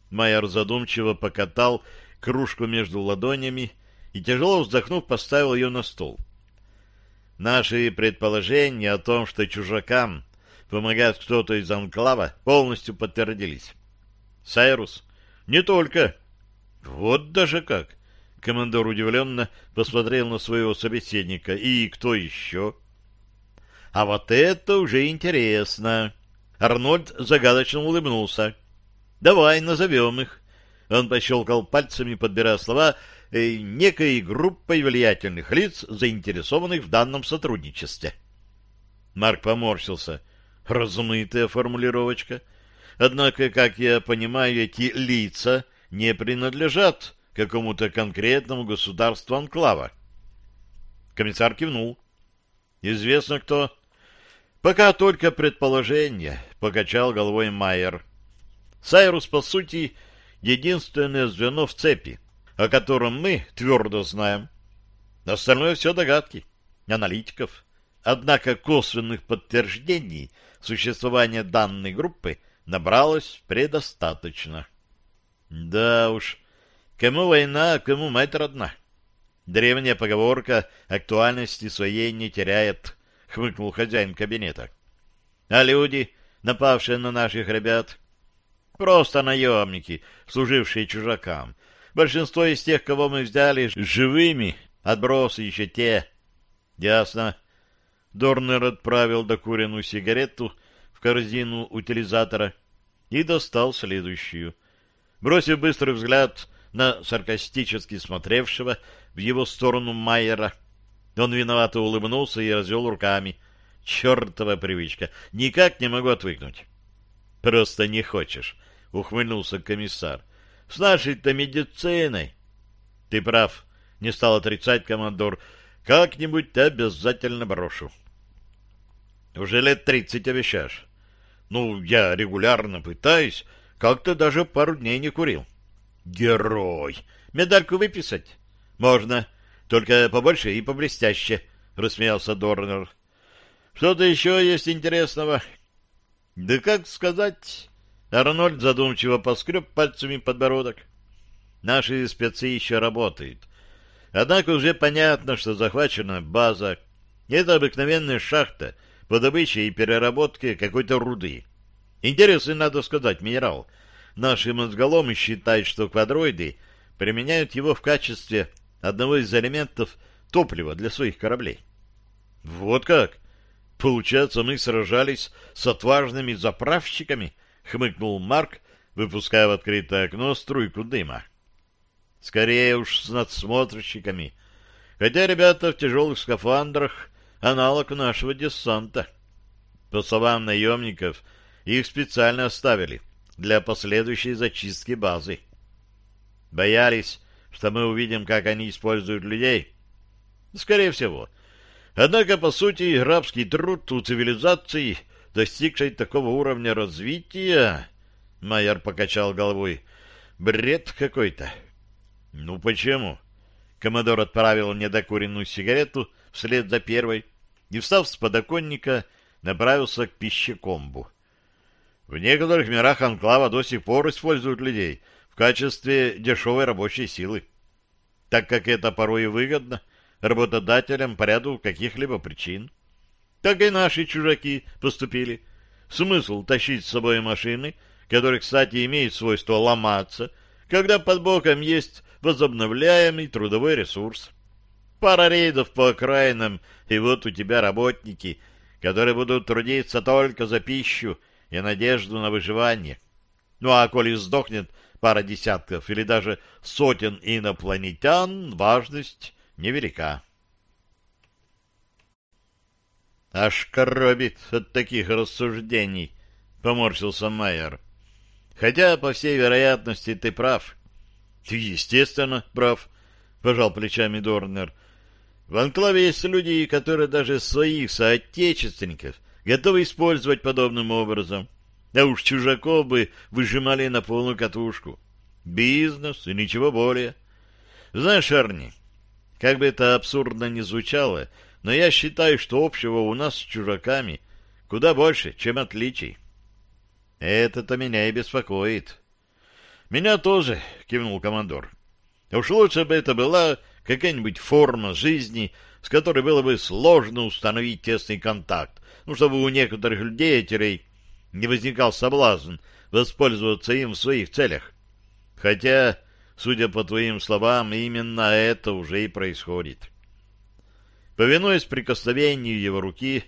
Майор задумчиво покатал кружку между ладонями и, тяжело вздохнув, поставил ее на стол. Наши предположения о том, что чужакам помогает кто-то из анклава, полностью подтвердились. Сайрус? Не только. Вот даже как. Командор удивленно посмотрел на своего собеседника. И кто еще? А вот это уже интересно. Арнольд загадочно улыбнулся. Давай назовем их. Он пощелкал пальцами, подбирая слова э, некой группой влиятельных лиц, заинтересованных в данном сотрудничестве. Марк поморщился. Размытая формулировочка. Однако, как я понимаю, эти лица не принадлежат какому-то конкретному государству анклава. Комиссар кивнул. Известно кто. Пока только предположение, покачал головой Майер. Сайрус, по сути, единственное звено в цепи, о котором мы твердо знаем. Остальное все догадки, аналитиков. Однако косвенных подтверждений существования данной группы набралось предостаточно. Да уж, кому война, а кому мать родна. Древняя поговорка актуальности своей не теряет, хмыкнул хозяин кабинета. А люди, напавшие на наших ребят, Просто наемники, служившие чужакам. Большинство из тех, кого мы взяли живыми, отбросы еще те. Ясно. Дорнер отправил докуренную сигарету в корзину утилизатора и достал следующую. Бросив быстрый взгляд на саркастически смотревшего в его сторону Майера, он виновато улыбнулся и развел руками. Чертова привычка. Никак не могу отвыкнуть. Просто не хочешь. — ухмыльнулся комиссар. — С нашей-то медициной. — Ты прав, — не стал отрицать командор. — Как-нибудь обязательно брошу. — Уже лет тридцать обещаешь. — Ну, я регулярно пытаюсь. Как-то даже пару дней не курил. — Герой! Медальку выписать? — Можно. Только побольше и поблестяще, — рассмеялся Дорнер. — Что-то еще есть интересного? — Да как сказать... Арнольд задумчиво поскреб пальцами подбородок. Наши спецы еще работают. Однако уже понятно, что захвачена база. Это обыкновенная шахта по добыче и переработке какой-то руды. Интересный, надо сказать, минерал. Наши мозголомы считают, что квадроиды применяют его в качестве одного из элементов топлива для своих кораблей. Вот как? Получается, мы сражались с отважными заправщиками, хмыкнул Марк, выпуская в открытое окно струйку дыма. Скорее уж с надсмотрщиками. Хотя ребята в тяжелых скафандрах — аналог нашего десанта. По словам наемников, их специально оставили для последующей зачистки базы. Боялись, что мы увидим, как они используют людей? Скорее всего. Однако, по сути, рабский труд у цивилизации, достигшей такого уровня развития... Майор покачал головой. Бред какой-то. Ну почему? Коммодор отправил недокуренную сигарету вслед за первой и, встав с подоконника, направился к пищекомбу. В некоторых мирах анклава до сих пор используют людей в качестве дешевой рабочей силы, так как это порой выгодно работодателям по ряду каких-либо причин. Так и наши чужаки поступили. Смысл тащить с собой машины, которые, кстати, имеют свойство ломаться, когда под боком есть возобновляемый трудовой ресурс. Пара рейдов по окраинам, и вот у тебя работники, которые будут трудиться только за пищу и надежду на выживание. Ну а коли сдохнет пара десятков или даже сотен инопланетян, важность невелика. Аж коробит от таких рассуждений, — поморщился Майер. Хотя, по всей вероятности, ты прав. Ты, естественно, прав, — пожал плечами Дорнер. В Анклаве есть люди, которые даже своих соотечественников готовы использовать подобным образом. А уж чужаков бы выжимали на полную катушку. Бизнес и ничего более. Знаешь, Арни, как бы это абсурдно ни звучало, но я считаю, что общего у нас с чужаками куда больше, чем отличий. Это-то меня и беспокоит. Меня тоже, кивнул командор. Уж лучше бы это была какая-нибудь форма жизни, с которой было бы сложно установить тесный контакт, ну, чтобы у некоторых деятелей не возникал соблазн воспользоваться им в своих целях. Хотя, судя по твоим словам, именно это уже и происходит. Повинуясь прикосновению его руки,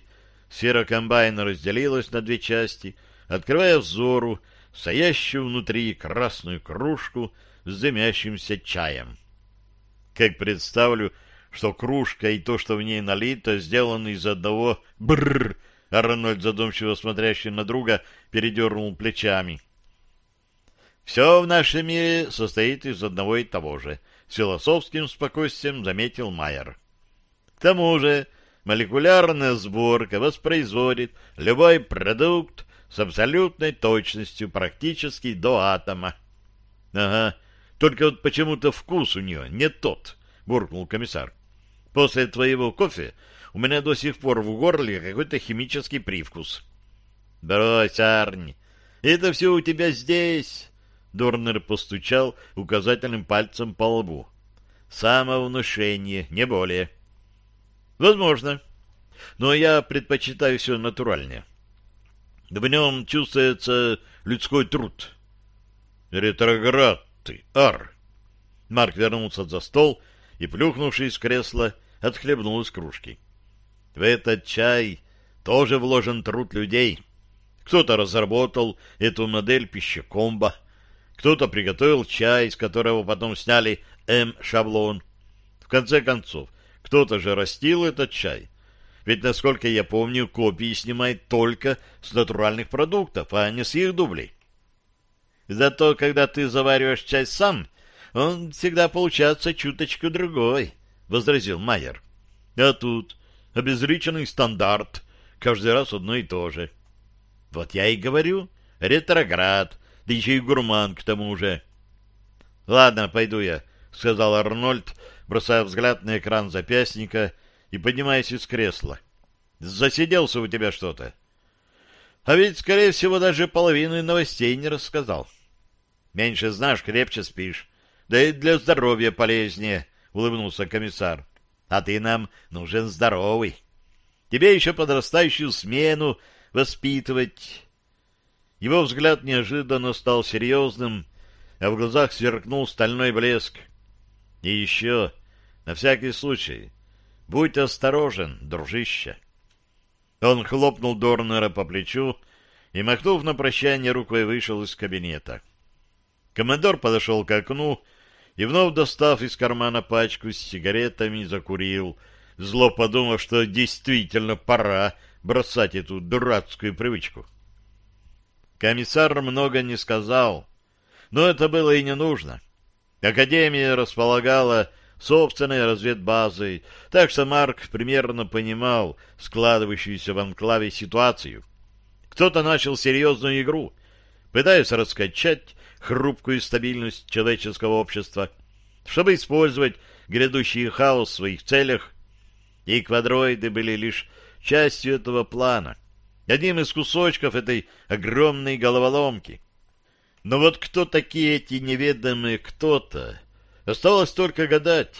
сфера комбайна разделилась на две части, открывая взору стоящую внутри красную кружку с дымящимся чаем. Как представлю, что кружка и то, что в ней налито, сделаны из одного бррр, Арнольд, задумчиво смотрящий на друга, передернул плечами. «Все в нашем мире состоит из одного и того же», — с философским спокойствием заметил Майер. «К тому же молекулярная сборка воспроизводит любой продукт с абсолютной точностью практически до атома». «Ага, только вот почему-то вкус у нее не тот», — буркнул комиссар. «После твоего кофе у меня до сих пор в горле какой-то химический привкус. — Брось, Арни, это все у тебя здесь. Дорнер постучал указательным пальцем по лбу. Самовнушение, не более. — Возможно. Но я предпочитаю все натуральнее. В нем чувствуется людской труд. — Ретроград ты, Ар! Марк вернулся за стол и, плюхнувшись в кресло, отхлебнул из кружки. — в этот чай тоже вложен труд людей. Кто-то разработал эту модель пищекомба, кто-то приготовил чай, из которого потом сняли М-шаблон. В конце концов, кто-то же растил этот чай. Ведь, насколько я помню, копии снимает только с натуральных продуктов, а не с их дублей. Зато, когда ты завариваешь чай сам, он всегда получается чуточку другой, — возразил Майер. А тут обезличенный стандарт, каждый раз одно и то же. Вот я и говорю, ретроград, да еще и гурман к тому же. — Ладно, пойду я, — сказал Арнольд, бросая взгляд на экран запястника и поднимаясь из кресла. — Засиделся у тебя что-то. — А ведь, скорее всего, даже половины новостей не рассказал. — Меньше знаешь, крепче спишь. Да и для здоровья полезнее, — улыбнулся комиссар а ты нам нужен здоровый. Тебе еще подрастающую смену воспитывать. Его взгляд неожиданно стал серьезным, а в глазах сверкнул стальной блеск. И еще На всякий случай. Будь осторожен, дружище. Он хлопнул Дорнера по плечу и, махнув на прощание рукой, вышел из кабинета. Командор подошел к окну и, вновь достав из кармана пачку с сигаретами, закурил, зло подумав, что действительно пора бросать эту дурацкую привычку. Комиссар много не сказал, но это было и не нужно. Академия располагала собственной разведбазой, так что Марк примерно понимал складывающуюся в анклаве ситуацию. Кто-то начал серьезную игру, пытаясь раскачать хрупкую стабильность человеческого общества, чтобы использовать грядущий хаос в своих целях, и квадроиды были лишь частью этого плана, одним из кусочков этой огромной головоломки. Но вот кто такие эти неведомые кто-то? Оставалось только гадать.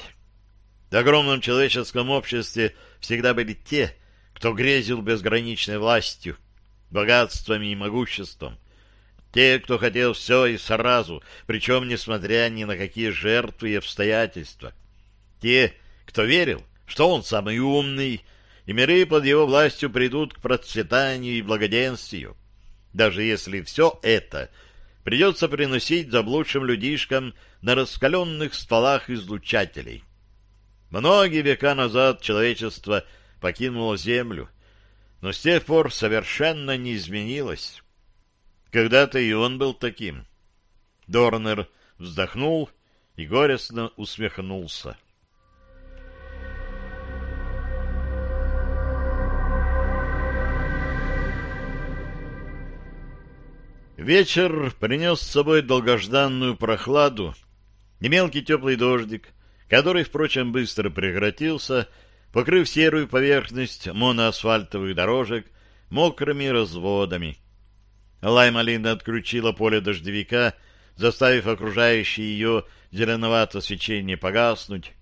В огромном человеческом обществе всегда были те, кто грезил безграничной властью, богатствами и могуществом. Те, кто хотел все и сразу, причем несмотря ни на какие жертвы и обстоятельства. Те, кто верил, что он самый умный, и миры под его властью придут к процветанию и благоденствию. Даже если все это придется приносить заблудшим людишкам на раскаленных стволах излучателей. Многие века назад человечество покинуло Землю, но с тех пор совершенно не изменилось. Когда-то и он был таким. Дорнер вздохнул и горестно усмехнулся. Вечер принес с собой долгожданную прохладу и мелкий теплый дождик, который, впрочем, быстро прекратился, покрыв серую поверхность моноасфальтовых дорожек мокрыми разводами. Лаймалина отключила поле дождевика, заставив окружающее ее зеленоватое свечение погаснуть,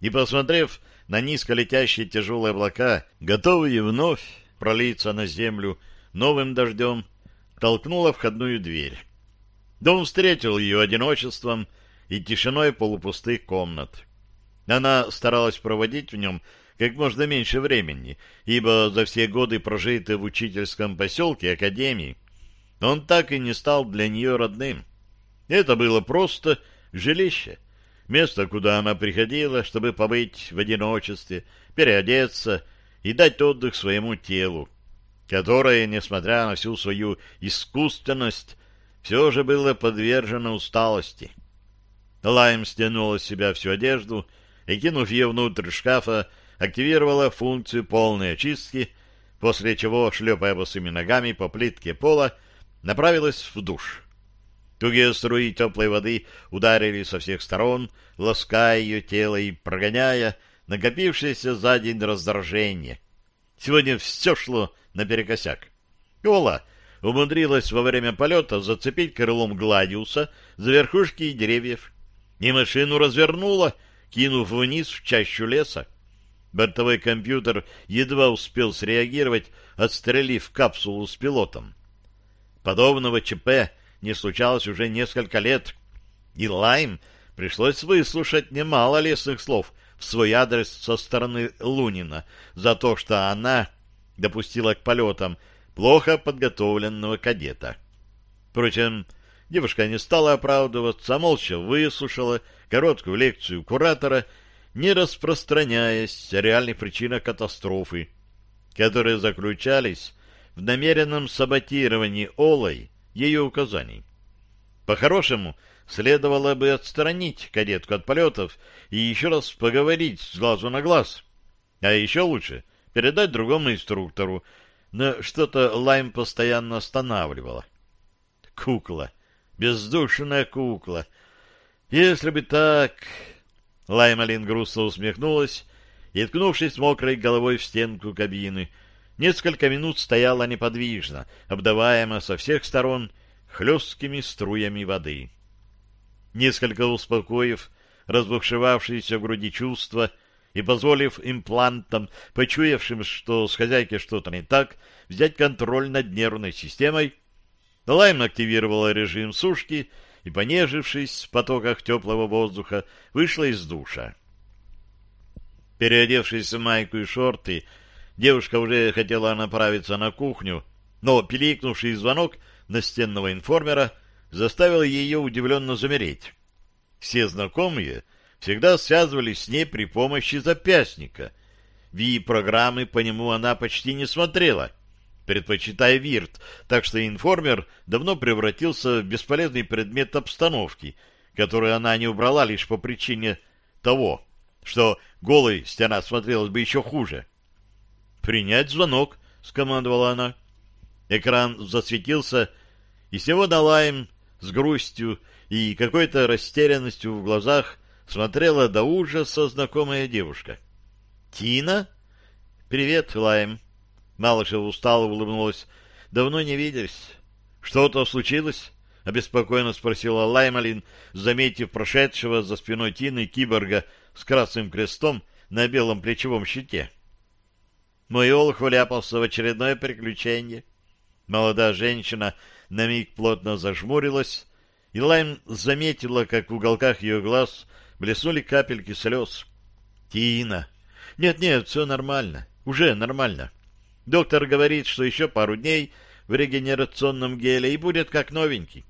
и, посмотрев на низко летящие тяжелые облака, готовые вновь пролиться на землю новым дождем, толкнула входную дверь. Дом встретил ее одиночеством и тишиной полупустых комнат. Она старалась проводить в нем как можно меньше времени, ибо за все годы, прожитые в учительском поселке Академии, он так и не стал для нее родным. Это было просто жилище, место, куда она приходила, чтобы побыть в одиночестве, переодеться и дать отдых своему телу, которое, несмотря на всю свою искусственность, все же было подвержено усталости. Лайм стянула с себя всю одежду и, кинув ее внутрь шкафа, активировала функцию полной очистки, после чего, шлепая босыми ногами по плитке пола, направилась в душ. Тугие струи теплой воды ударили со всех сторон, лаская ее тело и прогоняя накопившееся за день раздражение. Сегодня все шло наперекосяк. Ола умудрилась во время полета зацепить крылом Гладиуса за верхушки деревьев, и машину развернула, кинув вниз в чащу леса. Бортовой компьютер едва успел среагировать, отстрелив капсулу с пилотом. Подобного ЧП не случалось уже несколько лет, и Лайм пришлось выслушать немало лестных слов свой адрес со стороны Лунина за то, что она допустила к полетам плохо подготовленного кадета. Впрочем, девушка не стала оправдываться, молча выслушала короткую лекцию куратора, не распространяясь о реальных причинах катастрофы, которые заключались в намеренном саботировании Олой ее указаний. По-хорошему, следовало бы отстранить кадетку от полетов и еще раз поговорить с глазу на глаз. А еще лучше передать другому инструктору, но что-то Лайм постоянно останавливало. Кукла. Бездушная кукла. Если бы так... Лайм Алин грустно усмехнулась и, ткнувшись мокрой головой в стенку кабины, несколько минут стояла неподвижно, обдаваема со всех сторон хлесткими струями воды. Несколько успокоив разбухшевавшиеся в груди чувства, и позволив имплантам, почуявшим, что с хозяйкой что-то не так, взять контроль над нервной системой, Лайм активировала режим сушки и, понежившись в потоках теплого воздуха, вышла из душа. Переодевшись в майку и шорты, девушка уже хотела направиться на кухню, но пиликнувший звонок настенного информера заставил ее удивленно замереть. Все знакомые всегда связывались с ней при помощи запястника. Ви-программы по нему она почти не смотрела, предпочитая Вирт, так что информер давно превратился в бесполезный предмет обстановки, который она не убрала лишь по причине того, что голой стена смотрелась бы еще хуже. «Принять звонок», — скомандовала она. Экран засветился, и сегодня Лайм с грустью и какой-то растерянностью в глазах смотрела до ужаса знакомая девушка. «Тина?» «Привет, Лайм». Малышева устало улыбнулась. «Давно не виделись. Что-то случилось?» — обеспокоенно спросила Лаймалин, заметив прошедшего за спиной Тины киборга с красным крестом на белом плечевом щите. Мой олух вляпался в очередное приключение. Молодая женщина на миг плотно зажмурилась, и Лайм заметила, как в уголках ее глаз блеснули капельки слез. «Тина! Нет-нет, все нормально. Уже нормально. Доктор говорит, что еще пару дней в регенерационном геле и будет как новенький.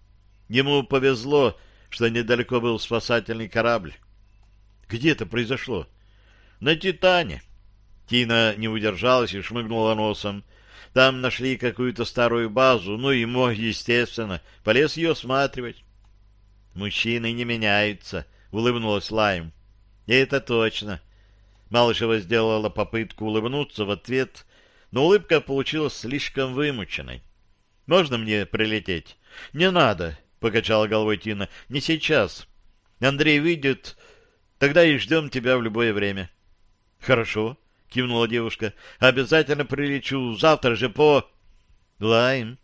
Ему повезло, что недалеко был спасательный корабль. Где это произошло? На Титане. Тина не удержалась и шмыгнула носом. Там нашли какую-то старую базу, ну и мой, естественно, полез ее осматривать. Мужчины не меняются, улыбнулась Лайм. И это точно. Малышева сделала попытку улыбнуться в ответ, но улыбка получилась слишком вымученной. «Можно мне прилететь?» «Не надо», — покачала головой Тина. «Не сейчас. Андрей выйдет, тогда и ждем тебя в любое время». «Хорошо», — кивнула девушка. «Обязательно прилечу. Завтра же по...» «Лайм».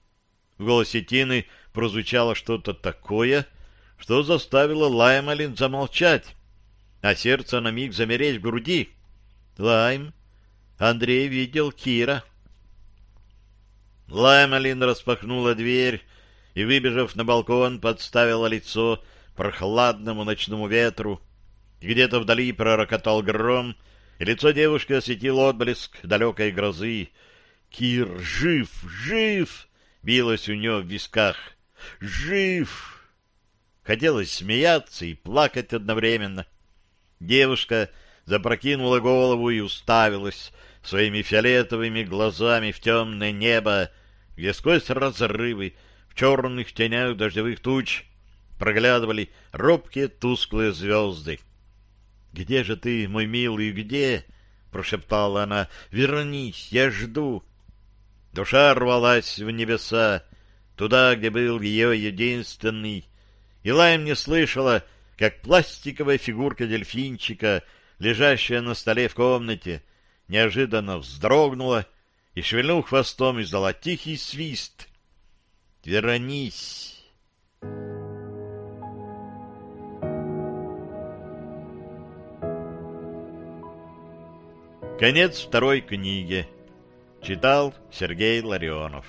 В голосе Тины прозвучало что-то такое, что заставило Лаймалин замолчать, а сердце на миг замереть в груди. «Лайм, Андрей видел Кира». Лаймалин распахнула дверь и, выбежав на балкон, подставила лицо прохладному ночному ветру. Где-то вдали пророкотал гром, лицо девушки осветил отблеск далекой грозы. «Кир жив! Жив!» — билось у нее в висках. «Жив!» Хотелось смеяться и плакать одновременно. Девушка запрокинула голову и уставилась своими фиолетовыми глазами в темное небо, где сквозь разрывы в черных тенях дождевых туч проглядывали робкие тусклые звезды. — Где же ты, мой милый, где? — прошептала она. — Вернись, я жду. Душа рвалась в небеса, туда, где был ее единственный. И Лайм не слышала, как пластиковая фигурка дельфинчика, лежащая на столе в комнате, неожиданно вздрогнула и, шевельнув хвостом, издала тихий свист. «Вернись!» Конец второй книги. Читал Сергей Ларионов.